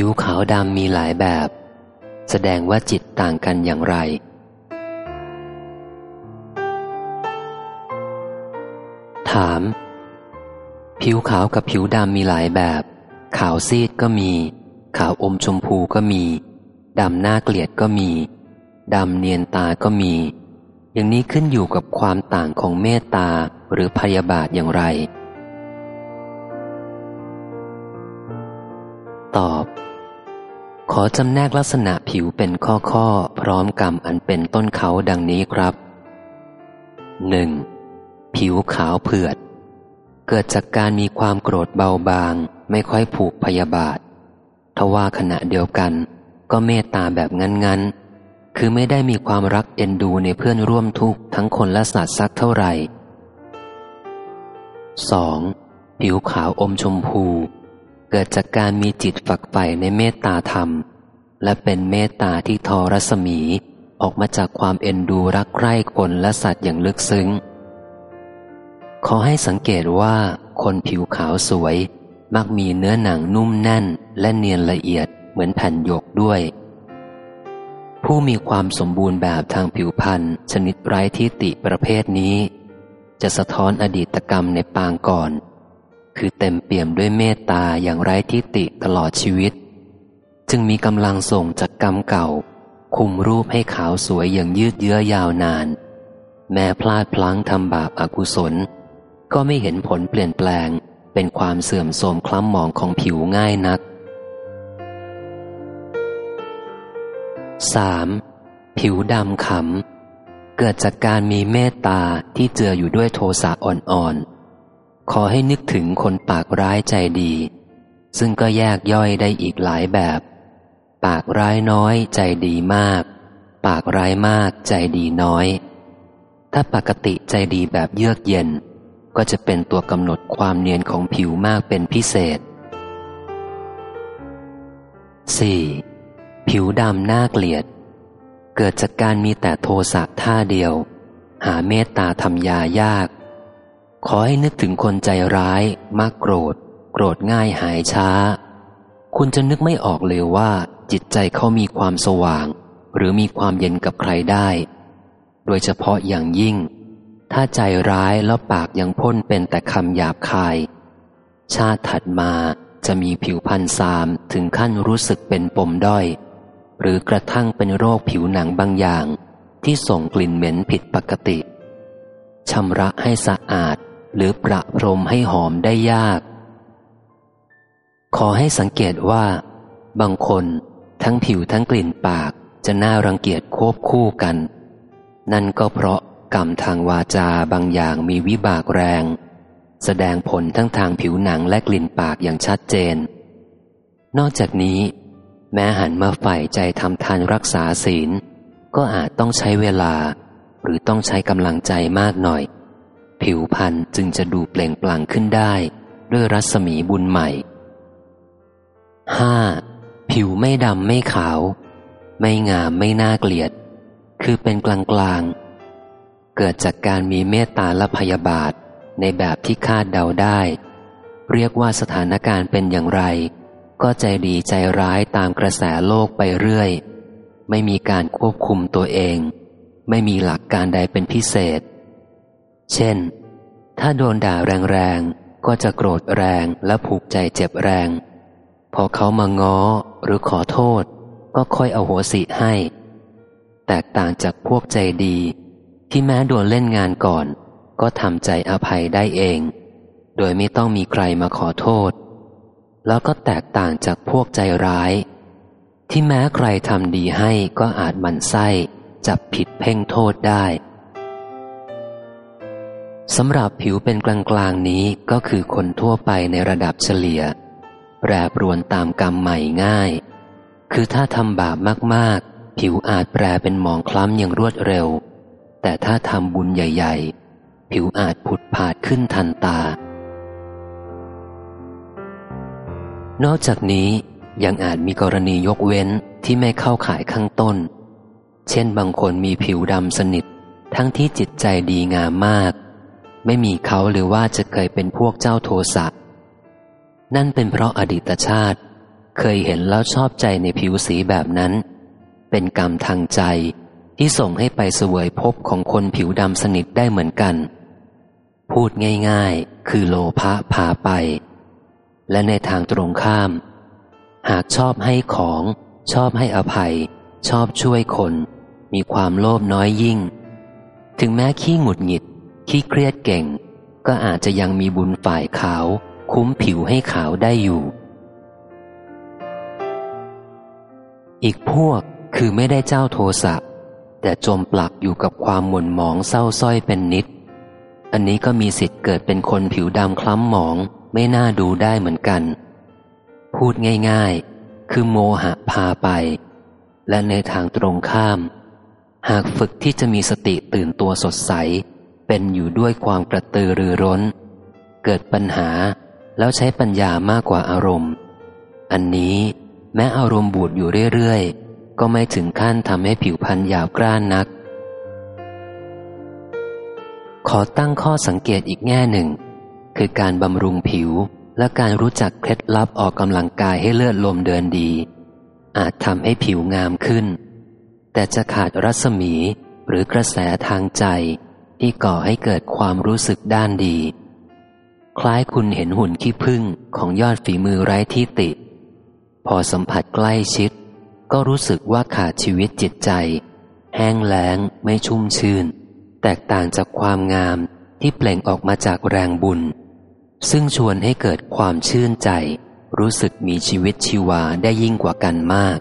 ผิวขาวดำมีหลายแบบ แสดงว่าจิตต่างกันอย่างไร ถาม ผิวขาวกับผิวดำมีหลายแบบ ขาวซีดก็มี ขาวอมชมพูก็มี ดำหน้าเกลียดก็มี ดำเนียนตาก็มี อย่างนี้ขึ้นอยู่กับความต่างของเมตตาหรือพยาบาทอย่างไรตอบ อจำแนกลักษณะผิวเป็นข้อๆ พร้อมกรรมอันเป็นต้นเขาดังนี้ครับ 1. ผิวขาวเผือด เกิดจากการมีความโกรธเบาบาง ไม่ค่อยผูกพยาบาททว่าขณะเดียวกันก็เมตตาแบบงั้นๆ คือไม่ได้มีความรักเอ็นดูในเพื่อนร่วมทุกข์ทั้งคนและสัตว์สักเท่าไหร่ 2. ผิวขาวอมชมพู เกิดจากการมีจิตฝักใฝ่ในเมตตาธรรม และเป็นเมตตาที่ทอรัศมีออกมาจากความเอ็นดูรักใคร่คนและสัตว์อย่างลึกซึ้ง ขอให้สังเกตว่า คนผิวขาวสวย มักมีเนื้อหนังนุ่มแน่น และเนียนละเอียดเหมือนแผ่นหยกด้วย ผู้มีความสมบูรณ์แบบทางผิวพรรณชนิดไร้ทิฏฐิประเภทนี้ จะสะท้อนอดีตกรรมในปางก่อน คือเต็มเปี่ยมด้วยเมตตาอย่างไร้ทิฏฐิตลอดชีวิต จึงมีกำลังส่งจากกรรมเก่า คุมรูปให้ขาวสวยอย่างยืดเยื้อยาวนาน แม้พลาดพลั้งทำบาปอากุศล ก็ไม่เห็นผลเปลี่ยนแปลง เป็นความเสื่อมโทรมคล้ำหมองของผิวง่ายนัก 3. ผิวดำขำเกิดจากการมีเมตตาที่เจืออยู่ด้วยโทสะอ่อนๆ ขอให้นึกถึงคนปากร้ายใจดี ซึ่งก็แยกย่อยได้อีกหลายแบบ ปากร้ายน้อยใจดีมาก ปากร้ายมากใจดีน้อย ถ้าปกติใจดีแบบเยือกเย็น ก็จะเป็นตัวกำหนดความเนียนของผิวมากเป็นพิเศษ 4. ผิวดำน่าเกลียด เกิดจากการมีแต่โทสะท่าเดียว หาเมตตาทำยายาก ขอให้นึกถึงคนใจร้ายมักโกรธ โกรธง่ายหายช้า คุณจะนึกไม่ออกเลยว่า จิตใจเขามีความสว่าง หรือมีความเย็นกับใครได้ โดยเฉพาะอย่างยิ่ง ถ้าใจร้ายแล้วปากยังพ่นเป็นแต่คำหยาบคาย ชาติถัดมาจะมีผิวพันธ์ซามถึงขั้นรู้สึกเป็นปมด้อย หรือกระทั่งเป็นโรคผิวหนังบางอย่าง ที่ส่งกลิ่นเหม็นผิดปกติชำระให้สะอาด หรือประพรมให้หอมได้ยาก ขอให้สังเกตว่า บางคนทั้งผิวทั้งกลิ่นปากจะน่ารังเกียจควบคู่กัน นั่นก็เพราะกรรมทางวาจาบางอย่างมีวิบากแรง แสดงผลทั้งทางผิวหนังและกลิ่นปากอย่างชัดเจน นอกจากนี้ แม้หันมาใฝ่ใจทำทานรักษาศีล ก็อาจต้องใช้เวลา หรือต้องใช้กำลังใจมากหน่อย ผิวพรรณจึงจะดูเปล่งปลั่งขึ้นได้ ด้วยรัศมีบุญใหม่ 5. ผิวไม่ดำไม่ขาว ไม่งามไม่น่าเกลียด คือเป็นกลางกลางเกิดจากการมีเมตตาและพยาบาทในแบบที่คาดเดาได้ เรียกว่าสถานการณ์เป็นอย่างไร ก็ใจดีใจร้ายตามกระแสโลกไปเรื่อย ไม่มีการควบคุมตัวเอง ไม่มีหลักการใดเป็นพิเศษ เช่น ถ้าโดนด่าแรงๆ ก็จะโกรธแรงและผูกใจเจ็บแรง พอเขามาง้อหรือขอโทษ ก็ค่อยเอาหัวสิให้ แตกต่างจากพวกใจดี ที่แม้โดนเล่นงานก่อน ก็ทำใจอภัยได้เอง โดยไม่ต้องมีใครมาขอโทษ แล้วก็แตกต่างจากพวกใจร้าย ที่แม้ใครทำดีให้ก็อาจมันไส้จับผิดเพ่งโทษได้ สำหรับผิวเป็นกลางๆนี้ก็คือคนทั่วไปในระดับเฉลี่ย แปรปรวนตามกรรมใหม่ง่าย คือถ้าทำบาปมากๆ ผิวอาจแปรเป็นหมองคล้ำอย่างรวดเร็ว แต่ถ้าทำบุญใหญ่ ๆ ผิวอาจผุดผาดขึ้นทันตา นอกจากนี้ยังอาจมีกรณียกเว้นที่ไม่เข้าข่ายข้างต้น เช่นบางคนมีผิวดำสนิท ทั้งที่จิตใจดีงามมาก ไม่มีเขาหรือว่าจะเคยเป็นพวกเจ้าโทสะ นั่นเป็นเพราะอดีตชาติ เคยเห็นแล้วชอบใจในผิวสีแบบนั้น เป็นกรรมทางใจที่ส่งให้ไปเสวยภพของคนผิวดำสนิทได้เหมือนกัน พูดง่ายๆ คือโลภะพาไป และในทางตรงข้าม หากชอบให้ของ ชอบให้อภัย ชอบช่วยคน มีความโลภน้อยยิ่ง ถึงแม้ขี้หงุดหงิด ขี้เครียดเก่ง ก็อาจจะยังมีบุญฝ่ายขาว คุ้มผิวให้ขาวได้อยู่ อีกพวกคือไม่ได้เจ้าโทสะแต่จมปลักอยู่กับความหม่นหมองเศร้าส้อยเป็นนิด อันนี้ก็มีสิทธิ์เกิดเป็นคนผิวดำคล้ำหมอง ไม่น่าดูได้เหมือนกัน พูดง่ายๆ คือโมหะพาไป และในทางตรงข้าม หากฝึกที่จะมีสติตื่นตัวสดใส เป็นอยู่ด้วยความกระตือรือร้น เกิดปัญหาแล้วใช้ปัญญามากกว่าอารมณ์ อันนี้แม้อารมณ์บูดอยู่เรื่อยๆ ก็ไม่ถึงขั้นทำให้ผิวพรรณหยาบกร้านนัก ขอตั้งข้อสังเกตอีกแง่หนึ่ง คือการบำรุงผิวและการรู้จักเคล็ดลับออกกำลังกายให้เลือดลมเดินดี อาจทำให้ผิวงามขึ้น แต่จะขาดรัศมีหรือกระแสทางใจ ที่ก่อให้เกิดความรู้สึกด้านดี คล้ายคุณเห็นหุ่นขี้ผึ้งของยอดฝีมือไร้ที่ติ พอสัมผัสใกล้ชิด ก็รู้สึกว่าขาดชีวิตจิตใจ แห้งแล้งไม่ชุ่มชื่น แตกต่างจากความงามที่เปล่งออกมาจากแรงบุญ ซึ่งชวนให้เกิดความชื่นใจ รู้สึกมีชีวิตชีวาได้ยิ่งกว่ากันมาก